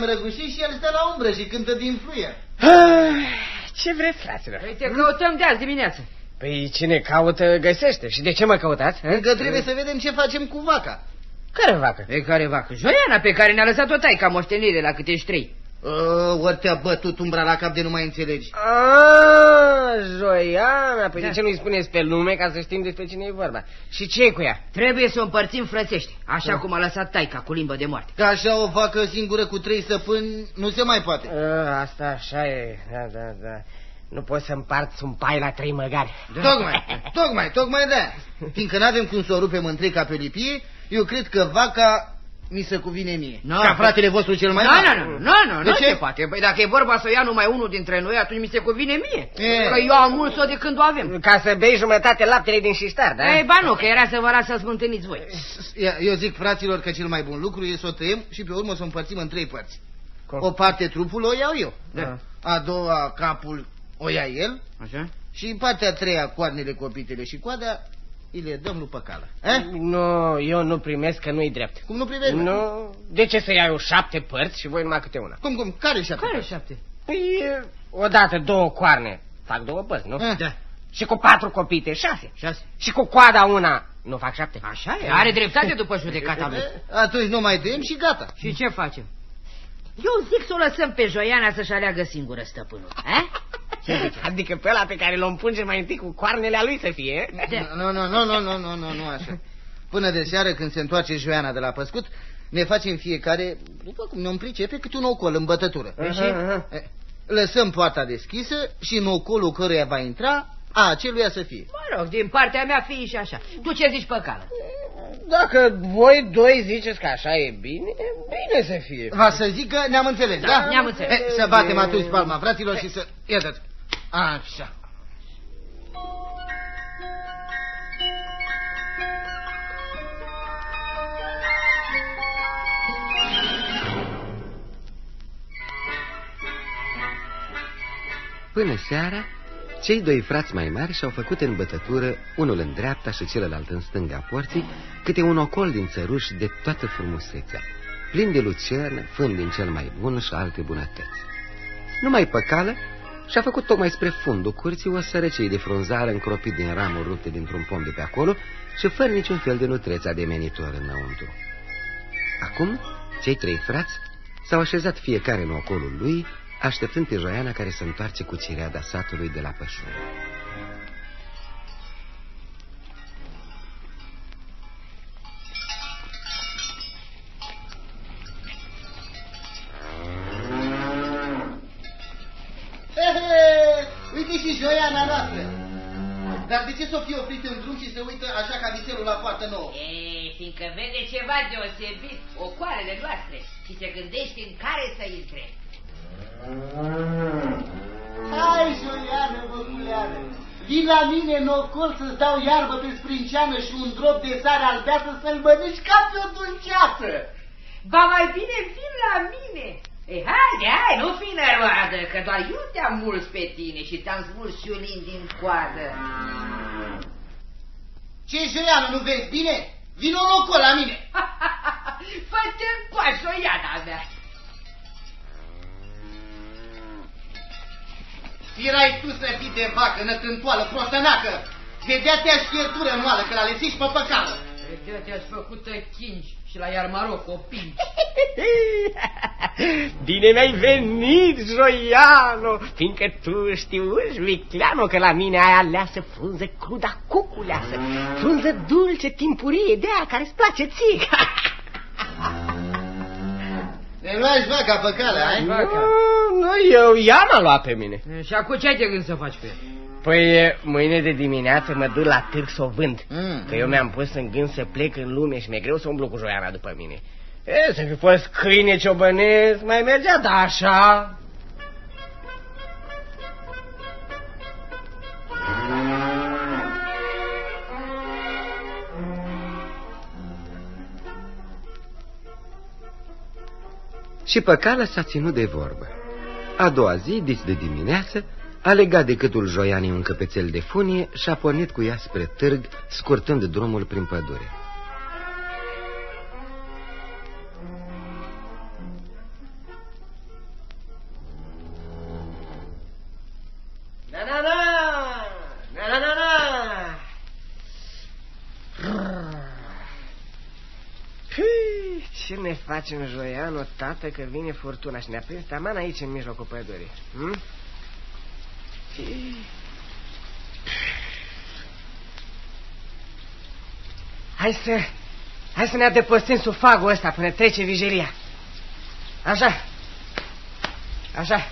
am răgușit și el stă la umbră și cântă din fluier. Ah, Ce vreți, fraților? Păi te căutăm de azi dimineață. Păi cine caută, găsește. Și de ce mă căutați? hă? Încă trebuie să vedem ce facem cu vaca. Care vacă? Pe care vacă? Joiana pe care ne-a lăsat-o taica moștenire la câte trei. Uh, ori te-a bătut umbra la cap de nu mai înțelegi. Ah, Joiana, păi Da. de ce nu-i spuneți pe lume ca să știm despre cine e vorba? Și ce e cu ea? Trebuie să o împărțim frățești, așa Da. cum a lăsat taica cu limbă de moarte. Că așa o vacă singură cu trei săpâni nu se mai poate. Ah, asta așa e, da, da, da. Nu poți să împarți un pai la trei măgari. Tocmai, tocmai, tocmai de Fiindcă n-avem cum să o rupem în trei ca pe o lipie, eu cred că vaca mi se cuvine mie. Nu. Ca fratele vostru cel mai Nu, mare. nu, nu, nu, nu, De nu ce? se poate. Păi dacă e vorba să o ia numai unul dintre noi, atunci mi se cuvine mie. E. Că eu am mult-o de când o avem. Ca să bei jumătate laptele din șiștar, da? Ei, ba nu, că era să vă las să-ți mântâniți voi. Ia- Eu zic fraților că cel mai bun lucru e să o tăiem și pe urmă să o împărțim în trei părți. Cum? O parte trupul o iau eu. Da. A doua capul o ia el Așa? și în partea a treia coarnele, copitele și coada îi le dăm lui Păcală. Eh? Nu, eu nu primesc că nu-i drept. Cum nu privești? mă? Nu, de ce să iau șapte părți și voi numai câte una? Cum, cum? Care și Care șapte? Păi, odată două coarne, fac două părți, nu? Eh. Da. Și cu patru copite, șase. Șase. Și cu coada una, nu fac șapte. Așa e, are dreptate după judecata lui. Atunci nu mai tăiem și gata. Și ce facem? Eu zic să o lăsăm pe Joiana să-și aleagă singură stăpânul. Eh? Adică pe ăla pe care l-o împunge mai întâi cu coarnele a lui să fie. Da. Nu, nu, nu, nu, nu, nu, nu, nu așa. Până de seară când se întoarce Joiana de la păscut, ne facem fiecare, după cum ne-om pricepe, câte un ocol în bătătură. Aha, aha. Eh, Lăsăm poarta deschisă și în ocolul căruia va intra, a aceluia să fie. Mă rog, din partea mea fii și așa. Tu ce zici, păcală? Dacă voi doi ziceți că așa e bine, bine să fie. Va să zic că ne-am înțeles, da? ne-am înțeles. Eh, să batem atunci palma, fraților, și să... Iată-ți. Așa. Până seara, cei doi frați mai mari și-au făcut în bătătură, unul în dreapta și celălalt în stânga porții, câte un ocol din țăruși de toată frumusețea, plin de lucern, fând din cel mai bun și alte bunătăți. Numai păcală și-a făcut tocmai spre fundul curții o sărăcie de frunzară încropit din ramuri rupte dintr-un pom de pe acolo și fără niciun fel de nutreț ademenitor înăuntru. Acum, cei trei frați s-au așezat fiecare în ocolul lui, așteptând pe Joiana care se întoarce cu cireada satului de la pășură. Uite și Joiana noastră. Dar de ce s-o fi oprit în drum și se uită așa ca vițelul la poartă nouă? Ei, fiindcă vede ceva deosebit, ocoarele noastre, și se gândește în care să intre. Hai, Joiană, băculeană, vin la mine în ocol să-ți dau iarbă pe sprinceană și un drop de sare albeasă să-l mănânci ca pe o dulceață. Ba mai bine vin la mine. Ei, haide, hai, nu fi năroadă, că doar eu te-am muls pe tine și te-am smuls și un din coadă. Ce, Joiană, nu vezi bine? Vin în ocol la mine. Fă-te coașă, o iada mea. Erai tu să fii de vacă, nătântoală, prostănacă. Vedea-te șchiertură moală, că l-a lăsit pe păcală. De te-aș făcută chingi și la Iarmaroc o pinci. Bine mi-ai venit, Joiano, fiindcă tu știuși, Vicleano, că la mine ai aleasă frunză cruda cuculeasă, frunză dulce, timpurie de aia care-ți place ție. Ne luași vaca pe cală, ai? Nu, nu, eu, ea m-a luat pe mine. Și acum ce ai de gând să faci cu el? Păi, mâine de dimineață mă duc la târg să o vând. Mm. Că eu mi-am pus în gând să plec în lume și mi-e greu să umblu cu Joiana după mine. E, să fi fost câine ciobănesc, mai mergea, da, așa. Și păcală s-a ținut de vorbă. A doua zi, dis de dimineață, a legat de câtul joianii un căpețel de funie și a pornit cu ea spre târg, scurtând drumul prin pădure. facem joianul, tată, că vine furtuna și ne-a prins taman aici, în mijlocul pădurii. Hm? Pii. Hai să... Hai să ne adăpostim sub fagul ăsta până trece vigilia. Așa. Așa.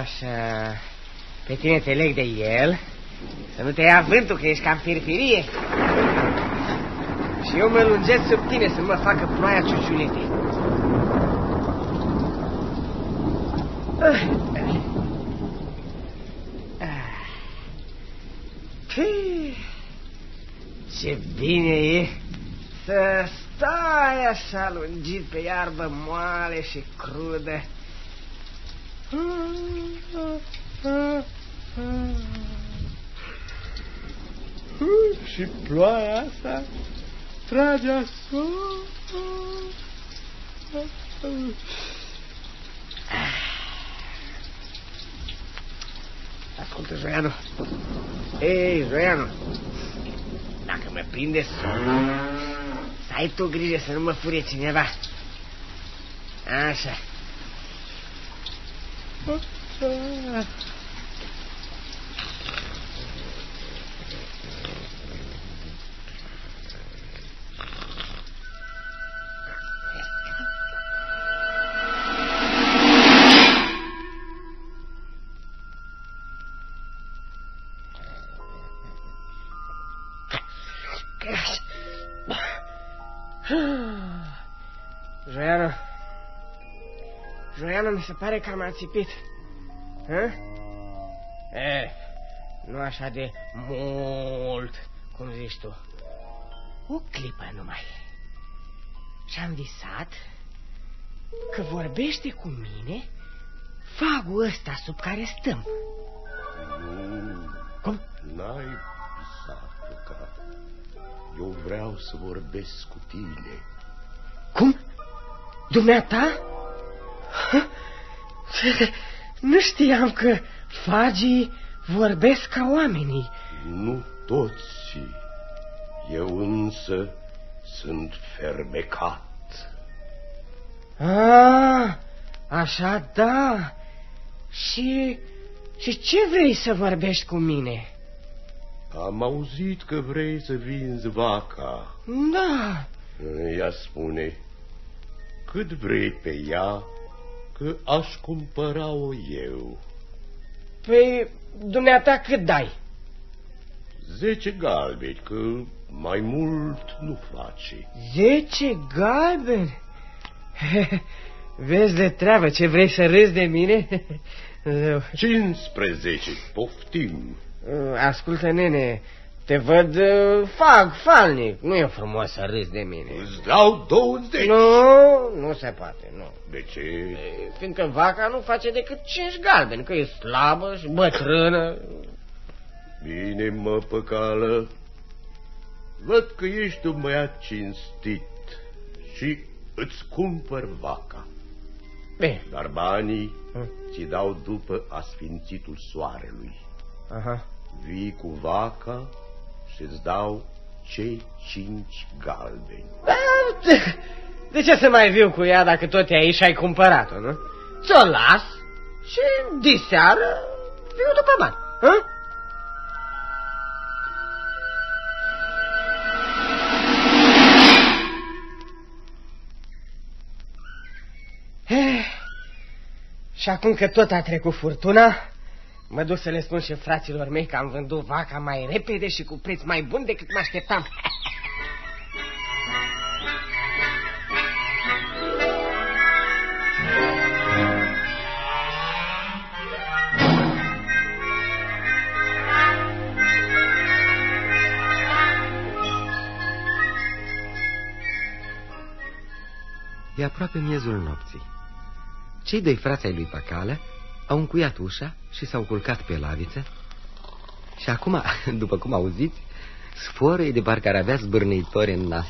Așa. Pe tine te leg de el, să nu te ia vântul, că ești cam firfirie. Și eu mă lungesc sub tine să nu mă facă ploaia ciuciulitei. Ce bine e să stai așa lungit pe iarbă moale și crudă. Și ploaia asta trage asupra. Ascultă, Zoianu. Ei, Zoianu, dacă mă prinde somnul, să ai tu grijă să nu mă furie cineva. Așa. Mi se pare că am ațipit. Hă? E, nu așa de mult, cum zici tu. O clipă numai. Și-am visat că vorbește cu mine fagul ăsta sub care stăm. Nu, Cum? n-ai visat că eu vreau să vorbesc cu tine. Cum? Dumneata? Hă? Nu știam că fagii vorbesc ca oamenii. Nu toți. Eu însă sunt fermecat. Ah, așa da. Și, și ce vrei să vorbești cu mine? Am auzit că vrei să vinzi vaca. Da, Ea spune, cât vrei pe ea, că aș cumpăra-o eu. pe dumneata cât dai? Zece galbeni, că mai mult nu face. Zece galbeni? Vezi de treabă ce vrei să râzi de mine? 15, poftim. Ascultă, nene, te văd uh, fag, falnic. Nu e frumos să râzi de mine. Îți dau 20. Nu, nu se poate, nu. De ce? E, Fiindcă vaca nu face decât cinci galbeni, că e slabă și bătrână. Bine, mă, păcală. Văd că ești un băiat cinstit și îți cumpăr vaca. Bine, Dar banii Hm. ți dau după asfințitul soarelui. aha. Vii cu vaca și îți dau cei cinci galbeni. Dar de, de ce să mai viu cu ea dacă tot e aici și ai cumpărat-o, nu? Ți-o las și diseară viu după bani, hă? Eh, Și acum că tot a trecut furtuna, mă duc să le spun și fraților mei că am vândut vaca mai repede și cu preț mai bun decât mă așteptam. E aproape miezul nopții. Cei doi frați ai lui Pacală au încuiat ușa și s-au culcat pe laviță și acum, după cum auziți, sforă de parcă ar avea zbârnăitori în nas.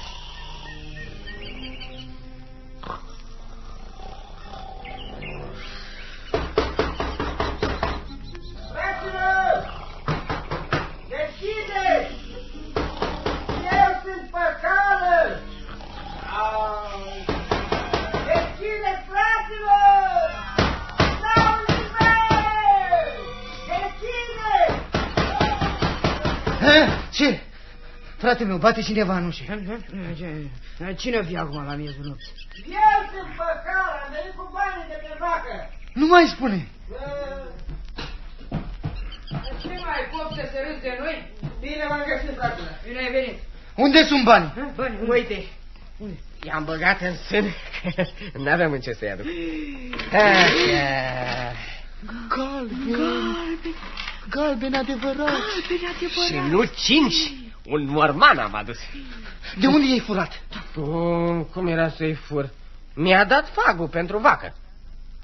Frate meu, bate cineva în ușă. Cine vii acum la miezul nopții? Eu sunt păcala, am venit cu banii de pe vacă. Nu mai spune. Ce mai copte să râzi de noi? Bine m-am găsit, fratele. Bine ai venit. Unde sunt banii? Bani, uite. I-am băgat în sân, n-aveam în ce să-i aduc. Așa. Galben. Galben. Galben adevărat. Și nu cinci, un morman am adus. De unde i-ai furat? Cum, cum era să-i fur? Mi-a dat fagul pentru vacă.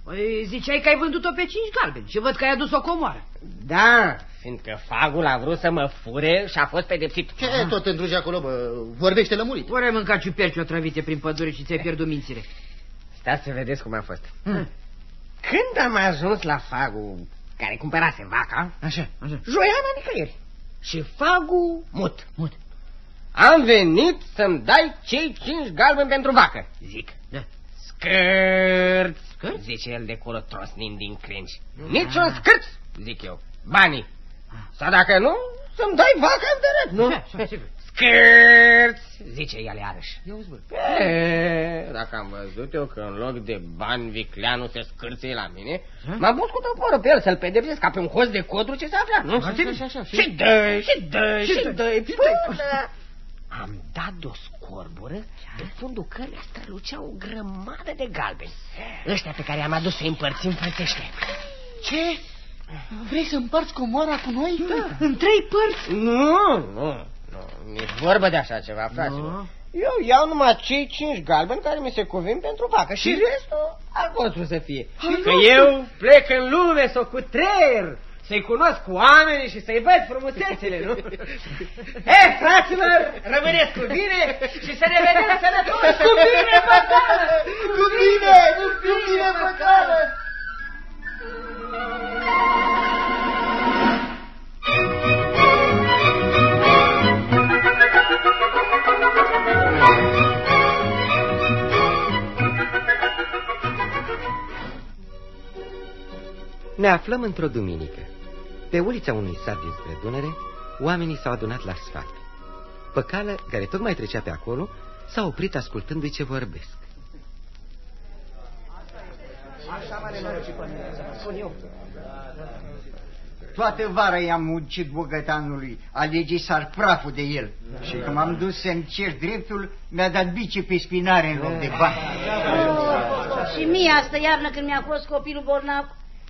Păi ziceai că ai vândut-o pe cinci galbeni și văd că ai adus o comoară. Da, fiindcă fagul a vrut să mă fure și a fost pedepsit. Ce tot întrugi acolo, bă? Vorbește lămurit. Ori ai mâncat ciuperci otrăvite prin pădure și ți-ai pierdut mințile. Stați să vedeți cum a fost. Când am ajuns la fagul care cumpărase vaca, Așa. Așa. joiana nicăieri. Și fagul mut. Mut. Am venit să-mi dai cei cinci galbeni pentru vacă, zic. Da. Scârt, Scârt? zice el de acolo trosnind din crengi. Niciun scârt, zic eu. Banii. Sau dacă nu, să-mi dai vaca în teren, nu? Așa, sigur. Scârt, zice el iarăși. Ia uzi, bă. E, dacă am văzut eu că în loc de bani vicleanul se scârție la mine, m-am pus cu toporul pe el să-l pedepsesc ca pe un host de codru ce se afla, nu? Așa, așa, așa. Și dă, și dă, Și și dă, dă, și până... Am dat de o scorbură, pe fundul căreia strălucea o grămadă de galbeni. Ăștia pe care am adus să-i împărțim frățește. Ce? Vrei să împarți comoara cu noi? Da. În trei părți. Nu, nu, nu, nici vorbă de așa ceva, fraților. Eu iau numai cei cinci galbeni care mi se cuvin pentru vacă și restul al vostru să fie. Că eu plec în lume să o cutreier, să-i cunosc cu oamenii și să-i văd frumusețele, nu? e, fraților, rămâneți cu bine și să ne vedem sănătoși! Cu bine, băcană! Cu bine, Ne aflăm într-o duminică. Pe ulița unui sat din spre Dunăre, oamenii s-au adunat la sfat. Păcală, care tocmai trecea pe acolo, s-a oprit ascultându-i ce vorbesc. Toată vara i-am muncit bogătanului, alege sar praful de el. Și când m-am dus să-mi cer dreptul, mi-a dat bice pe spinare în loc de bani. Și mie asta iarnă când mi-a fost copilul bolnav,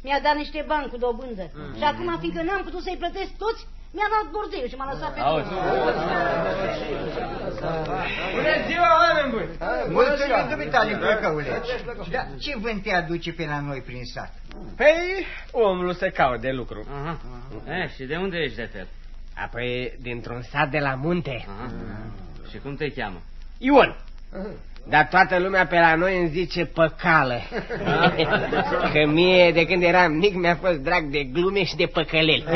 mi-a dat niște bani cu dobândă. Și acum, fiindcă n-am putut să-i plătesc toți, mi-a dat bordeiul și m-a lăsat pe drum. Bună ziua, oameni buni! Mulțumim, dumitale, plăcăule. Dar ce vânt te aduce pe la noi prin sat? Păi, omul se caut de lucru. Aha. E, și de unde ești de fel? Apoi, dintr-un sat de la munte. Aha. Și cum te cheamă? Ion. Dar toată lumea pe la noi îmi zice păcală. Că mie, de când eram mic, mi-a fost drag de glume și de păcăleli.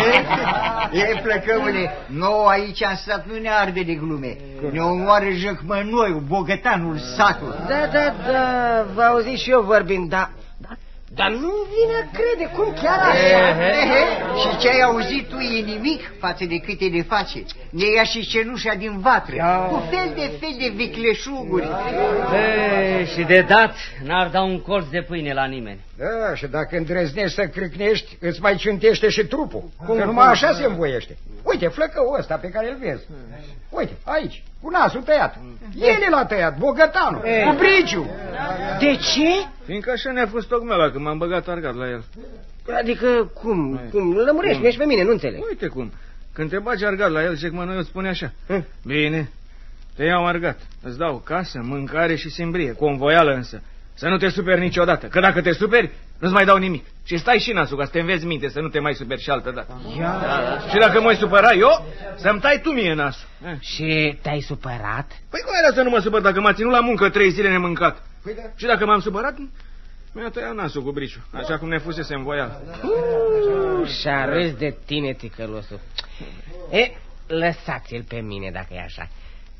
E, plăcăule, nouă aici în sat nu ne arde de glume. Ne omoară jăcmănoiul, bogătanul satul. Da, da, da, vă auzi și eu vorbind, dar... Dar nu vine a crede, cum chiar așa? Ehe, și ce ai auzit tu e nimic față de câte de face. Ne ia și cenușa din vatră, cu fel de fel de vicleșuguri. E, și de dat n-ar da un colț de pâine la nimeni. Da, și dacă îndrăznești să crâcnești, îți mai ciuntește și trupul. Cum, că numai așa se învoiește. Uite, flăcăul ăsta pe care îl vezi. Uite, aici, cu nasul tăiat. El l-a tăiat, bogătanul, cu briciu. De ce? Fiindcă așa ne-a fost tocmai când m-am băgat argat la el. Adică, cum? Cum? Lămurești-mi pe mine, nu înțeleg. Uite cum. Când te bagi argat la el, Jecmanoiul spune așa. Bine, te iau argat. Îți dau casă, mâncare și simbrie, cu o învoială însă. Să nu te superi niciodată, că dacă te superi, nu-ți mai dau nimic. Și stai și nasul ca să te înveți minte, să nu te mai superi și altă dată. Da. Și dacă mă supăra eu, să-mi tai tu mie nasul. Eh. Și te-ai supărat? Păi cum era să nu mă supăr dacă m-a ținut la muncă trei zile nemâncat? Și dacă m-am supărat, mi-a tăiat nasul cu briciu, așa cum ne fusese în voială. Uh, și-a râs de tine, ticălosul. E, lăsați-l pe mine dacă e așa.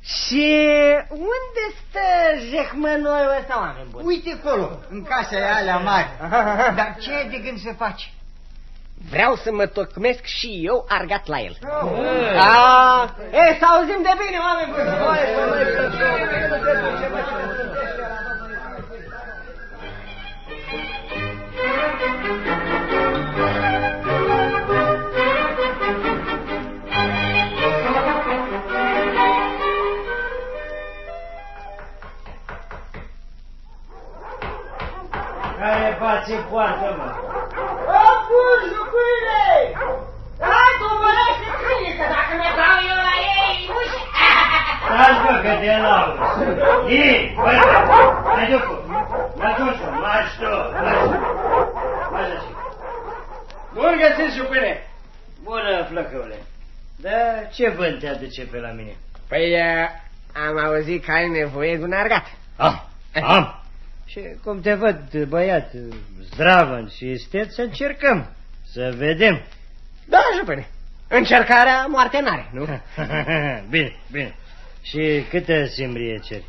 Și unde stă jehmănoiul ăsta, oameni buni? Uite acolo, în casa alea mari. Dar ce ai de gând să faci? Vreau să mă tocmesc și eu argat la el. A, e, să auzim de bine, oameni buni! Care face poartă, mă? Acum, jucările! Hai, domărește câine, că dacă mă dau eu la ei, uși... Stați, bă, că te lauzi. Ii, bă, mai ducu, mă ducu, marci tu, marci. Marci așa. Bun găsit, jupâne. Bună, flăcăule. Da, ce vânt te aduce pe la mine? Păi, uh, am auzit că ai nevoie de un argat. Ah, am. Și cum te văd, băiat, zdravăn și isteț, să încercăm, să vedem. Da, jupâne. Încercarea moarte n-are, nu? bine, bine. Și câtă simbrie ceri?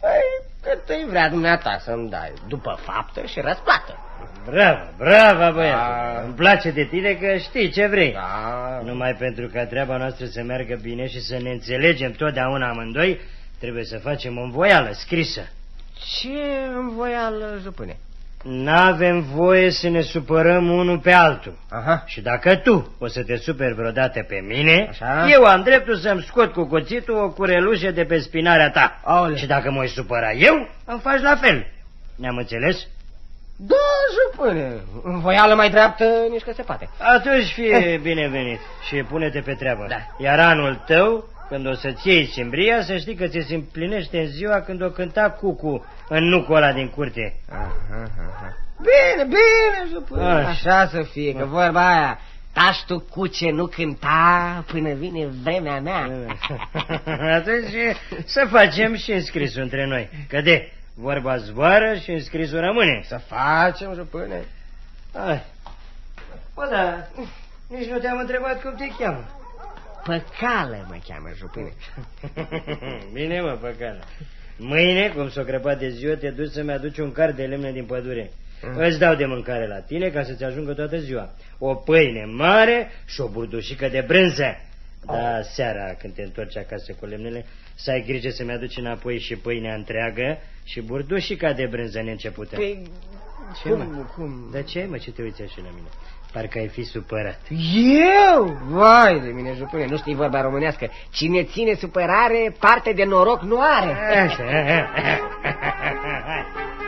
Păi, cât îi vrea dumneata să-mi dai, după faptă și răsplată. Bravo, bravo, băiat. Da. Îmi place de tine că știi ce vrei. Da. Numai pentru ca treaba noastră să meargă bine și să ne înțelegem totdeauna amândoi, trebuie să facem o învoială scrisă. Ce învoială, jupâne? N-avem voie să ne supărăm unul pe altul. Aha. Și dacă tu o să te superi vreodată pe mine, Așa. eu am dreptul să-mi scot cu cuțitul o curelușă de pe spinarea ta. Aole. Și dacă mă voi supăra eu, îmi faci la fel. Ne-am înțeles? Da, jupâne. Învoială mai dreaptă, nici că se poate. Atunci fie binevenit și pune-te pe treabă. Da. Iar anul tău, când o să-ți iei simbria, să știi că ți se împlinește în ziua când o cânta cucu în nucul ăla din curte. Aha, aha. Bine, bine, jupâne. Așa. Așa să fie, că vorba aia, tași tu cuce nu cânta până vine vremea mea. Atunci să facem și înscrisul între noi. Că de vorba zboară și înscrisul rămâne. Să facem, jupâne. Hai. Bă, da, nici nu te-am întrebat cum te cheamă. Păcală mă cheamă, jupâne. Bine, mă, păcală. Mâine, cum s-o crăpat de ziua, te duci să-mi aduci un car de lemne din pădure. Mm. Îți dau de mâncare la tine ca să-ți ajungă toată ziua. O pâine mare și o burdușică de brânză. Da, seara, când te întorci acasă cu lemnele, să ai grijă să-mi aduci înapoi și pâinea întreagă și burdușica de brânză neîncepută. Păi, Ce, cum, mă? cum? De ce, mă, ce te uiți așa la mine? Parcă ai fi supărat. Eu? Vai de mine, jupâne, nu știi vorba românească. Cine ține supărare, parte de noroc nu are. Așa.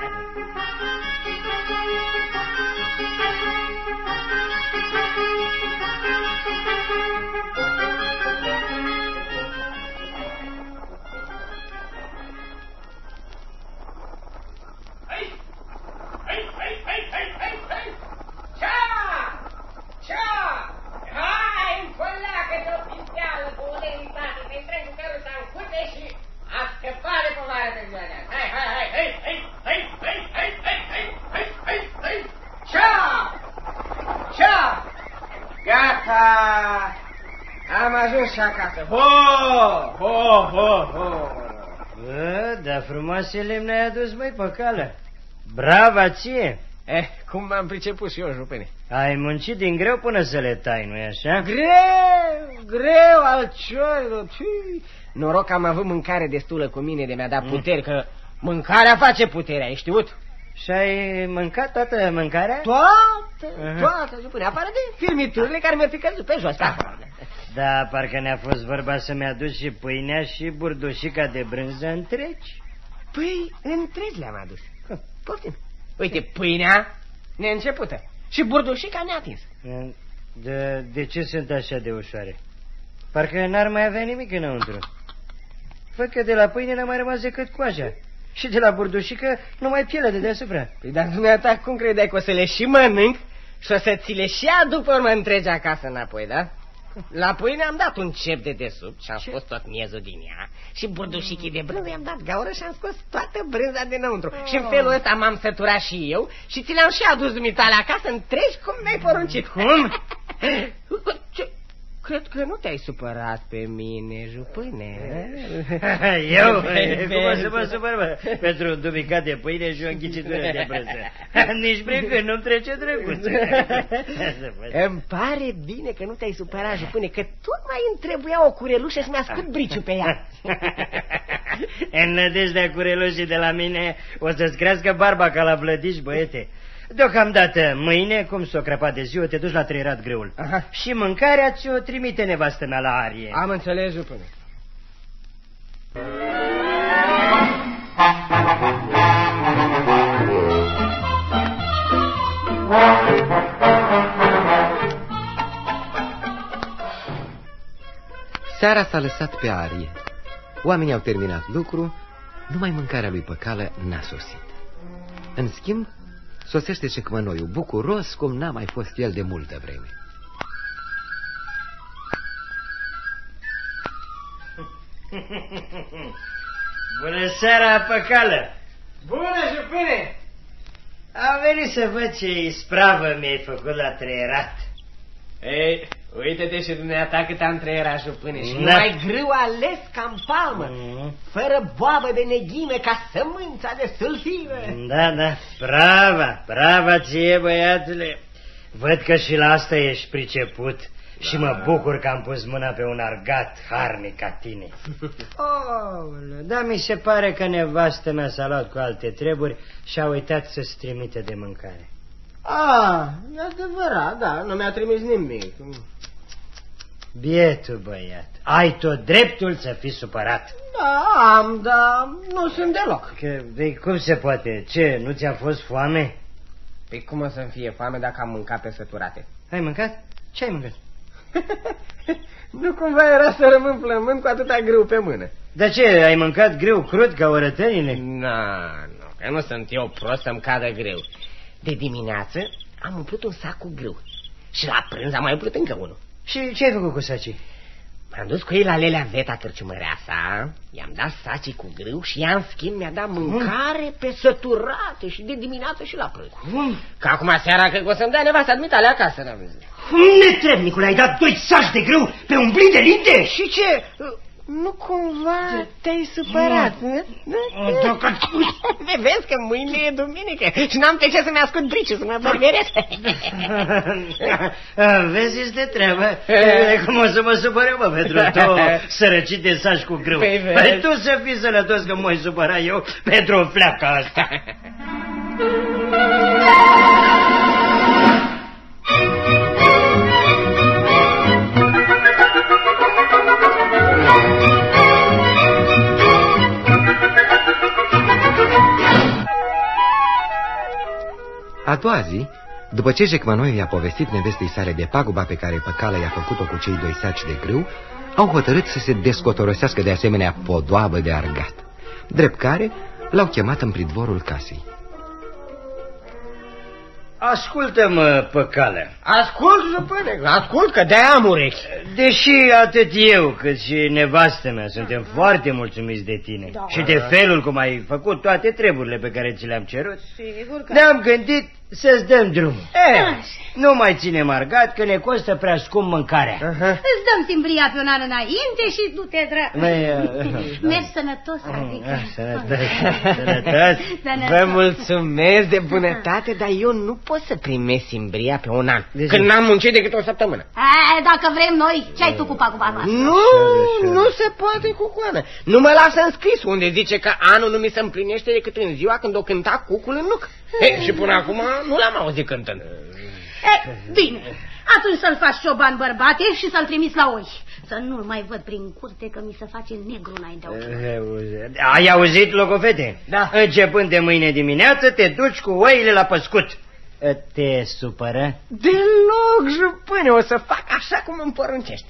ai adus, măi, pe cală. Brava ție! Eh, cum m-am priceput și eu, jupâne? Ai muncit din greu până să le tai, nu-i așa? Greu, greu al ciorilor. Tii. Noroc că am avut mâncare destulă cu mine de mi-a dat puteri, că mâncarea face puterea, ai știut? Și ai mâncat toată mâncarea? Toată, Aha. toată, jupâne, afară de firmiturile care mi-au fi căzut pe jos. pe acolo. Da, parcă ne-a fost vorba să-mi aduci și pâinea și burdușica de brânză întregi. Păi, întregi le-am adus. Poftim. Uite, pâinea neîncepută și burdușica neatins. De, de ce sunt așa de ușoare? Parcă n-ar mai avea nimic înăuntru. Văd că de la pâine n-a mai rămas decât coaja. Și de la burdușică numai pielea de deasupra. Păi, dar dumneata, cum credeai că o să le și mănânc și o să ți le și aduc pe urmă întregi acasă înapoi, da? La pâine am dat un cep de desubt și am scos tot miezul din ea și burdușichii de brânză i-am dat gaură și am scos toată brânza dinăuntru. Și în felul ăsta m-am săturat și eu și ți le-am și adus dumitale acasă întregi cum mi-ai poruncit. Cum? Ce? Cred că nu te-ai supărat pe mine, jupâne. Eu? Cum o să mă supăr, mă? Pentru un dumicat de pâine și o înghicitură de brânză. Nici prin când nu-mi trece drăguț. Îmi pare bine că nu te-ai supărat, jupâne, că tot mai îmi trebuia o curelușă să-mi ascult briciu pe ea. În nădejdea curelușii de la mine o să-ți crească barba ca la blădiș, băiete. Deocamdată, mâine, cum s-o crăpat de ziua, te duci la trăierat greul. Aha. Și mâncarea ți-o trimite nevastă mea la arie. Am înțeles, jupâne. Seara s-a lăsat pe arie. Oamenii au terminat lucru, numai mâncarea lui Păcală n-a sosit. În schimb, sosește cecmănoiul, bucuros cum n-a mai fost el de multă vreme. Bună seara, păcală! Bună, jupâne! Am venit să văd ce ispravă mi-ai făcut la treierat. Ei, uite-te și dumneata cât am trăierat, jupâne, și Da. numai grâu ales ca în palmă, Mhm. fără boabă de neghime ca sămânța de sâlfire. Da, da, brava, brava ție, băiatule. Văd că și la asta ești priceput și mă bucur că am pus mâna pe un argat harnic ca tine. Oh, da, mi se pare că nevastă mea s-a luat cu alte treburi și a uitat să-ți trimite de mâncare. Ah, e adevărat, da, nu mi-a trimis nimic. Bietul băiat, ai tot dreptul să fii supărat. Da, am, dar nu sunt deloc. Că, de, cum se poate? Ce, nu ți-a fost foame? Păi cum o să-mi fie foame dacă am mâncat pe săturate? Ai mâncat? Ce ai mâncat? nu cumva era să rămân plământ cu atâta grâu pe mână. De ce, ai mâncat greu crud ca orătănile? Na, nu, că nu sunt eu prost să-mi cadă greu. De dimineață am umplut un sac cu grâu și la prânz am mai umplut încă unul. Și ce ai făcut cu sacii? M-am dus cu ei la Lelea Veta cărciumăreasa, i-am dat sacii cu grâu și ea în schimb mi-a dat mâncare pe săturate și de dimineață și la prânz. Cum? Că acum seara cred că o să-mi dea nevasta admitale acasă, n-am văzut. Cum netrebnicule, ai dat doi saci de grâu pe un blin de linte? Și ce? Nu cumva te-ai supărat, nu? Dacă... Vezi că mâine e duminică și n-am pe ce să-mi ascult briciu, să mă bărberesc. Vezi, este treabă. E cum o să mă supăr eu, mă, pentru tu sărăcit de saci cu grâu. Păi, vezi. Păi tu să fii sănătos că mă supăra eu pentru o fleacă asta. A doua zi, după ce Jecmanoiu i-a povestit nevestei sale de paguba pe care păcala i-a făcut-o cu cei doi saci de grâu, au hotărât să se descotorosească de asemenea podoabă de argat. Drept care l-au chemat în pridvorul casei. Ascultă-mă, păcală. Ascult, jupâne, ascult că de-aia am urechi. Deși atât eu cât și nevastă mea suntem foarte mulțumiți de tine Da. și de felul cum ai făcut toate treburile pe care ți le-am cerut, Sigur că... ne-am gândit să-ți dăm drumul. Eh, Nu mai ține margat că ne costă prea scump mâncarea. Îți dăm timbria pe un an înainte și du-te drept. Măi, uh, Mergi sănătos, adică. Ah, Sănătos, sănătos. Vă mulțumesc de bunătate, dar eu nu pot să primesc simbria pe un an, De ce? când n-am muncit decât o săptămână. A, dacă vrem noi, ce ai tu cu paguba noastră? Nu, nu se poate cu coană. Nu mă lasă înscris unde zice că anul nu mi se împlinește decât în ziua când o cânta cucul în nuc. He, și până acum nu l-am auzit cântând. E, bine, atunci să-l faci șoban bărbate și să-l trimiți la oi. Să nu-l mai văd prin curte că mi se face negru înaintea ochilor. Ai auzit, logofete? Da. Începând de mâine dimineață, te duci cu oile la păscut. Te supără? Deloc, jupâne, o să fac așa cum îmi poruncești.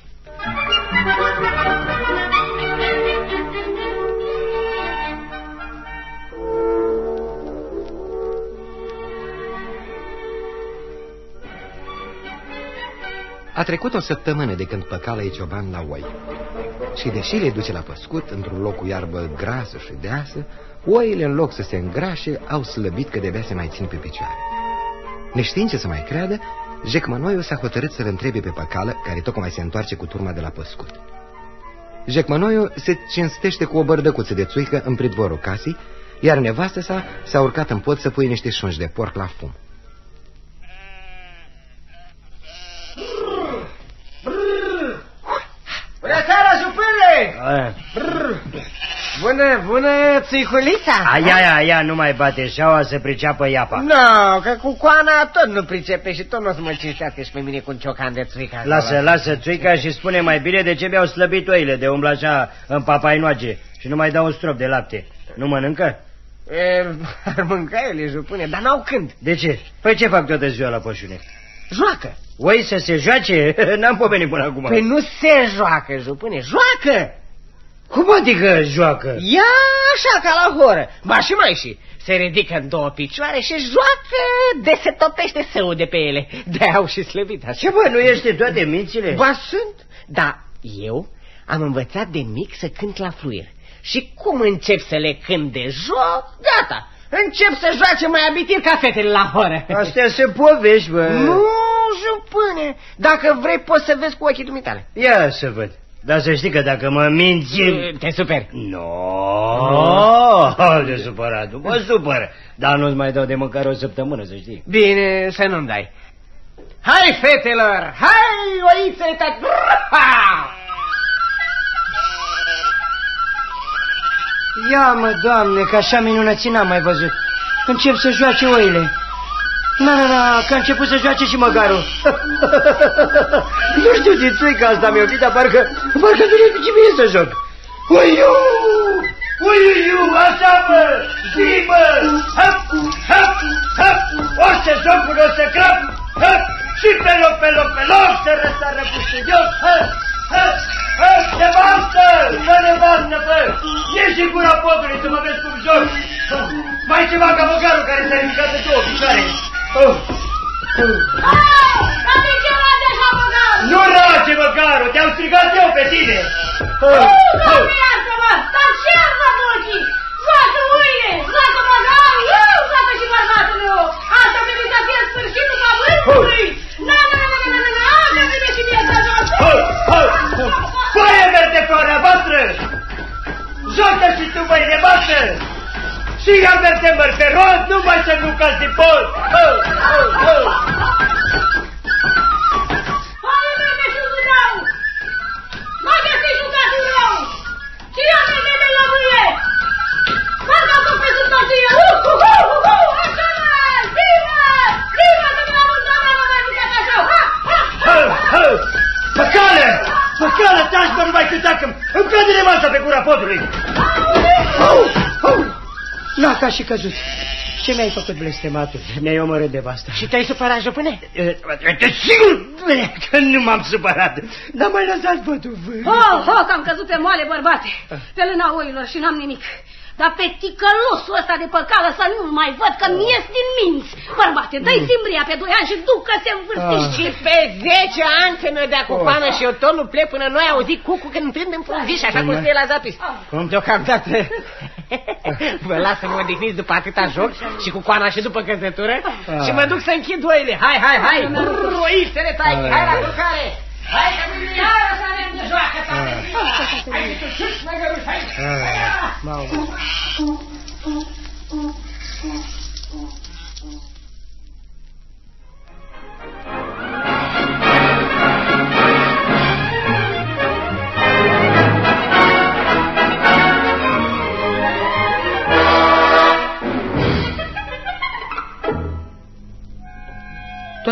A trecut o săptămână de când păcala e cioban la oi. Și deși le duce la păscut, într-un loc cu iarbă grasă și deasă, oile, în loc să se îngrașe, au slăbit că de se mai țin pe picioare. Neștiind ce să mai creadă, Jecmănoiu s-a hotărât să-l întrebe pe păcală, care tocmai se întoarce cu turma de la păscut. Jecmănoiu se cinstește cu o bărdăcuță de țuică în pridvorul casei, iar nevastă sa s-a urcat în pod să pui niște șunci de porc la fum. Bună seara, jupâne! Bună, bună, țihulița! Aia, aia, aia, nu mai bate șaua să priceapă iapa. Nu, no, că cu coana tot nu pricepe și tot nu o să mă cinstească și pe mine cu un ciocan de țuica. Lasă, lasă țuica și spune mai bine de ce mi-au slăbit oile de umblă așa în papainoage și nu mai dau un strop de lapte. Nu mănâncă? E, ar mânca ele, jupâne, dar n-au când. De ce? Păi ce fac toată ziua la pășune? Joacă. Oi să se joace? N-am pomenit până acum. Păi nu se joacă, jupâne, joacă! Cum adică joacă? Ia așa ca la horă, ba și mai și. Se ridică în două picioare și joacă de se topește său de pe ele. de au și slăbit așa. Ce bă, nu ești toate mințile? Ba sunt, dar eu am învățat de mic să cânt la fluier. Și cum încep să le cânt de joc, gata, încep să joace mai abitir ca fetele la horă. Astea se povești, bă. Nu, jupâne, dacă vrei poți să vezi cu ochii dumitale. Ia să văd. Dar să știi că dacă mă minți... Te superi. No, no. de supărat, nu mă supăr. Dar nu-ți mai dau de măcar o săptămână, să știi. Bine, să nu-mi dai. Hai, fetelor, hai, oițele ta... Ia mă, doamne, că așa minunății n-am mai văzut. Încep să joace oile. Na, na, na, că a început să joace și măgarul. nu știu din țuica asta mi-o fi, dar parcă, parcă vine și mie să joc. Uiu! Uiu, așa mă! Zi, mă! Hăp, hăp, hăp! O să jocul, o să crap! Hăp! Și pe loc, pe loc, pe loc să răsară puștios! Hăp, hăp, hăp! Nevastă! Mă nevastă, bă! Ieși în gura podului să mă vezi cum joc! Mai ceva ca măgarul care s-a ridicat de două picioare! Oh. Dar de ce rage așa măgarul? Nu rage măgarul, te-am strigat eu pe tine! Oh, Doamne, iartă-mă! Dar ce ar văd ochii? Joacă oile, joacă măgarul, eu joacă și bărbatul meu! Asta trebuie să fie sfârșitul pământului! Na, na, na, na, na, na, na, vine și mie să joc! Foaie verde, floarea voastră! Joacă și tu, băi, nevastă! Și am verde măr pe rost, numai să nu calci din pot! Ca și căzut. Ce mi-ai făcut, blestematul? Mi-ai omorât de vasta. Și te-ai supărat, jupâne? Te sigur că nu m-am supărat. Dar mai lăsat bătul Oh, oh, că am căzut pe moale, bărbate, pe lâna oilor și n-am nimic. Dar pe ticălosul ăsta de păcală să nu mai văd că mi ies din minți. Bărbate, dă-i simbria pe doi ani și ducă-se în vârstiși. Și pe 10 ani când ne dea cu pană și eu tot nu plec până noi auzit cucu cântând în frunziș, așa cum scrie la zapis. Cum deocamdată vă las să mă odihniți după atâta joc și cu coana și după căzătură și mă duc să închid oile. Hai, hai, hai, oițele tai, hai. la culcare. Hai că mi iară să avem de joacă, tare. Hai, tu sus, măgăruș, hai.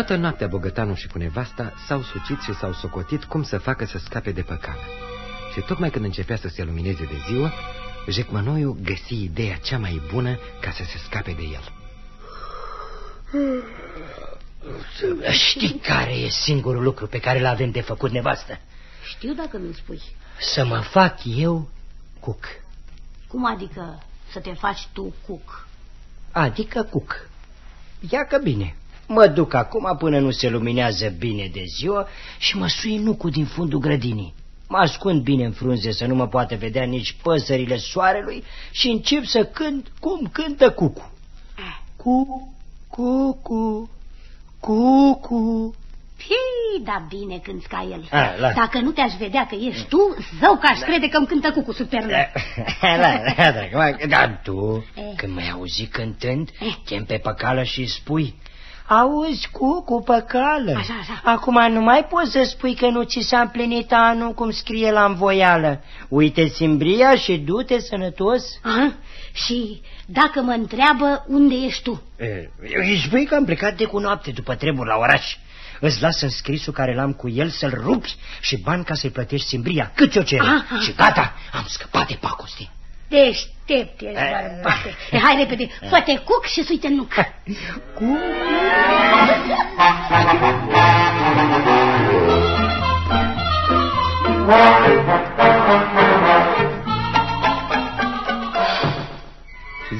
Toată noaptea bogătanul și cu nevasta s-au sucit și s-au socotit cum să facă să scape de păcală. Și tocmai când începea să se lumineze de ziua, Jecmănoiu găsi ideea cea mai bună ca să se scape de el. Știi care e singurul lucru pe care l-avem de făcut, nevastă? Știu dacă nu-mi spui. Să mă fac eu cuc. Cum adică să te faci tu cuc? Adică cuc. Ia că bine. Mă duc acum până nu se luminează bine de ziua și mă sui nucul din fundul grădinii. Mă ascund bine în frunze să nu mă poată vedea nici păsările soarelui și încep să cânt cum cântă cucu. Cu, cucu, cucu, da bine cânti ca el. A, la. Dacă nu te-aș vedea că ești tu, zău că aș crede că îmi cântă cu sub pernă. Da, da, da, dar tu, Eh. când mai auzi cântând, chem pe păcală și îi spui Auzi, cucu, păcală, Așa, așa. acum nu mai poți să spui că nu ți s-a împlinit anul cum scrie la învoială. Uite simbria și du-te sănătos. Aha. Și dacă mă întreabă unde ești tu? E, Îi spui că am plecat de cu noapte după treburi la oraș. Îți las în scrisul care l-am cu el să-l rupi și bani ca să-i plătești simbria, cât ți-o cere. Aha. Și gata, am scăpat de pacoste. Deștept ești, bărbate. E, Hai repede, fă-te cuc și suite în nuc. Cum?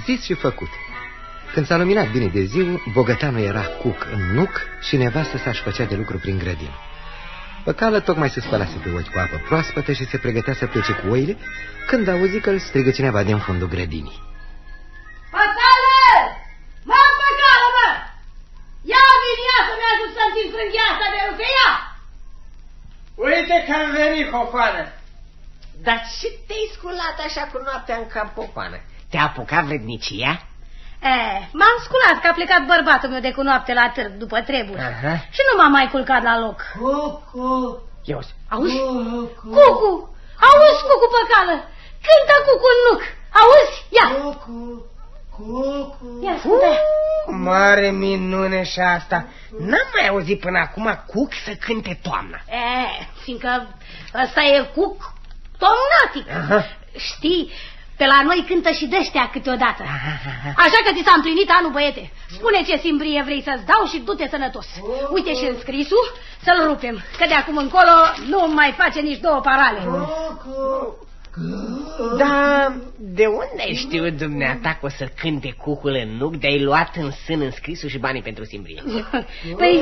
Zis și făcut. Când s-a luminat bine de ziua, bogătanul era cuc în nuc și nevastă sa-și făcea de lucru prin grădină. Păcală tocmai se spălase pe ochi cu apă proaspătă și se pregătea să plece cu oile, când auzi că îl strigă cineva din fundul grădinii. Păcală! Mă, păcală, mă! Ia vin ia să-mi ajut să întind frânghia asta de rufia! Uite că am venit, Cocoană. Dar ce te-ai sculat așa cu noaptea în cap, Cocoană? Te-a apucat vrednicia? E, m-am sculat că a plecat bărbatul meu de cu noapte la târg după treburi. Aha. Și nu m-am mai culcat la loc. Cucu, Eu Auzi? Cucu! Auzi, Cucu, păcală! Cântă Cucu în nuc! Auzi? Ia! cucu, cucu. Ia, ascultă! Mare minune și asta. N-am mai auzit până acum cuc să cânte toamna. E, fiindcă ăsta e Cuc tomnatic. Aha. Știi, pe la noi cântă și dăștea câteodată. Așa că ți s-a împlinit anul, băiete. Spune ce simbrie vrei să-ți dau și du-te sănătos. Uite și în scrisul să-l rupem, că de acum încolo nu mai face nici două parale. Da, de unde ai știut dumneata că o să cânte cucul în nuc de-ai luat în sân înscrisul și banii pentru simbrie? Păi,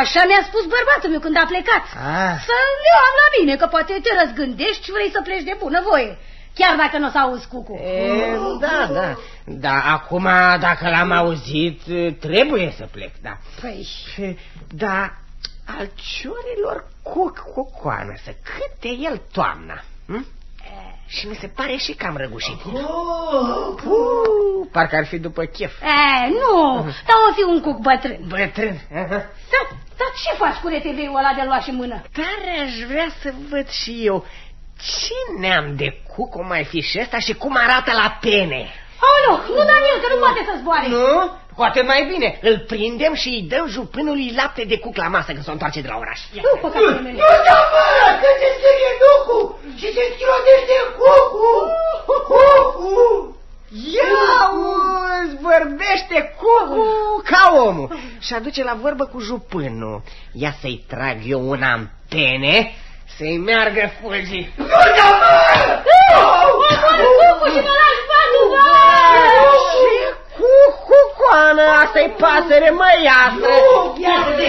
așa mi-a spus bărbatul meu când a plecat. Ah. Să-l am la mine, că poate te răzgândești și vrei să pleci de bună voie. Chiar dacă nu o să auzi cucu. E, da, da. Da, acum, dacă l-am auzit, trebuie să plec, da. Păi, Da, al ciorilor cuc cucoană să cânte el toamna. Hm? Și mi se pare și cam răgușit. Puh, parcă ar fi după chef. e, nu, dar o fi un cuc bătrân. Bătrân. Aha. Da, dar ce faci cu RTV-ul ăla de luat și mână? Tare aș vrea să văd și eu ce neam de cuc o mai fi și ăsta și cum arată la pene. Aoleu, nu Daniel, că nu poate să zboare. Nu? Cu atât mai bine. Îl prindem și îi dăm jupânului lapte de cuc la masă când se întoarce de la oraș. Nu, păcatele mele. Nu afară, că se scrie nucu și se schirotește cucu! Cucu! Ia uzi, vorbește cucu ca omul Și aduce la vorbă cu jupânul Ia să-i trag eu una în pene Să-i meargă fulgii Cucu și mă lași patul, bă! Ce cucu, coană, asta-i pasăre măiasă Ia de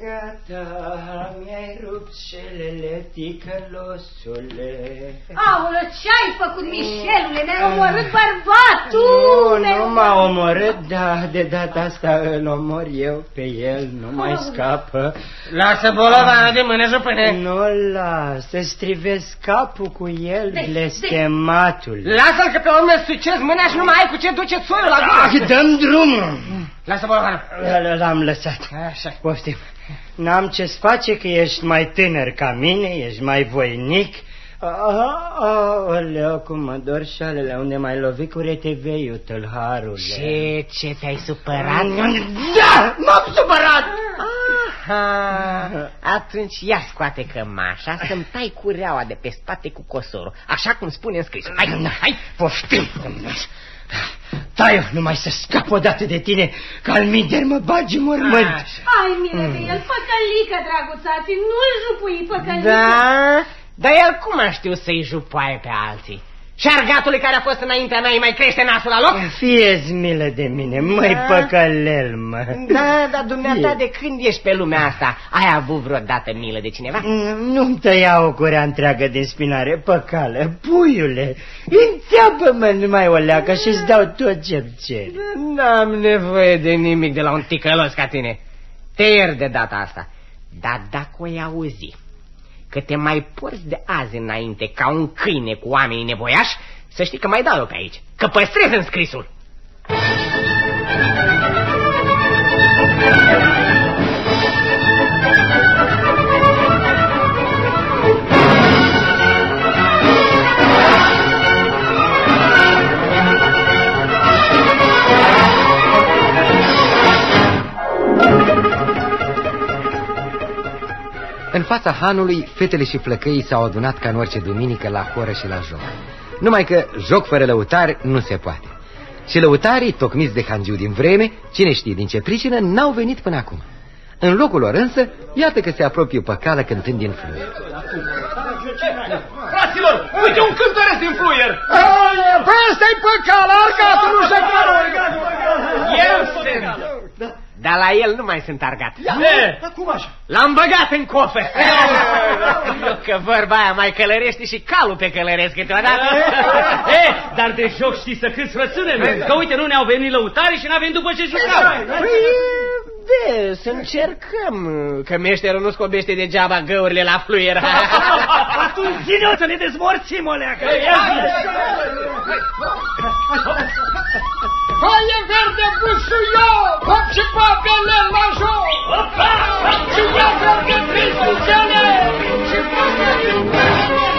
Gata, mi-ai rupt șelele, ticălosule. Aoleu, ce-ai făcut, Mișelule? Ne-ai omorât bărbatul! Ne-ai Nu, nu m-a omorât, dar de data asta îl omor eu pe el, nu mai scapă. Lasă bolovană de mână, jupâne Nu-l las, să strivesc capul cu el, blestematul. Lasă-l că pe urmă sucezi mâna și nu mai ai cu ce duce țoiul la Ah, gură dăm drumul! Lasă bolovană L- L-am lăsat. Așa Poftim. N-am ce-ți face că ești mai tânăr ca mine, ești mai voinic. Aoleu, cum mă dor șalele, unde mai lovi cu RTV-ul, tâlharule. Ce, ce te-ai supărat? Da, m-am supărat! Aha, atunci ia scoate cămașa să-mi tai cureaua de pe spate cu cosorul, așa cum spune în scris. Hai, hai! Poftim! Tai, numai să scap odată de tine, că al mider mă bagi în mormânt. Așa. Ai milă de el, păcălică, draguțații, nu-l jupui, păcălică. Da? Dar el cum a știut să-i jupoaie pe alții? Și șargatului care a fost înaintea mea îi mai crește nasul la loc? Fie-ți milă de mine, măi Da. păcălel, mă. Da, dar dumneata E. de când ești pe lumea asta, ai avut vreodată milă de cineva? Mm, Nu-mi tăia o curea întreagă de spinare, păcală, puiule. Înțeapă-mă numai o leacă și-ți dau tot ce-mi ceri. N-am nevoie de nimic de la un ticălos ca tine. Te iert de data asta. Dar dacă o auzi că te mai porți de azi înainte ca un câine cu oamenii nevoiași, să știi că mai dau eu pe aici, că păstrez înscrisul. În fața hanului, fetele și flăcăii s-au adunat ca în orice duminică la horă și la joc. Numai că joc fără lăutari nu se poate. Și lăutarii, tocmiți de hangiu din vreme, cine știe din ce pricină, n-au venit până acum. În locul lor însă, iată că se apropie păcală cântând din fluier. Fraților, uite un cântăresc din fluier! Păi ăsta-i păcală, argatul, nu se poate. Eu sunt. Dar la el nu mai sunt argat. E, Cum așa? L-am băgat în cofer. că vorba aia mai călărește și calul pe călăresc câteodată. E, dar de joc știi să câți frățânele, că uite, nu ne-au venit lăutari și n-a venit după ce jucam. Păi, de, să încercăm, că meșterul nu scobește degeaba găurile la fluier. Atunci zine o să ne dezmorțim, o leacă. Foaie verde, busuio, hop și papele la joc! Și ia verde, prin și papele!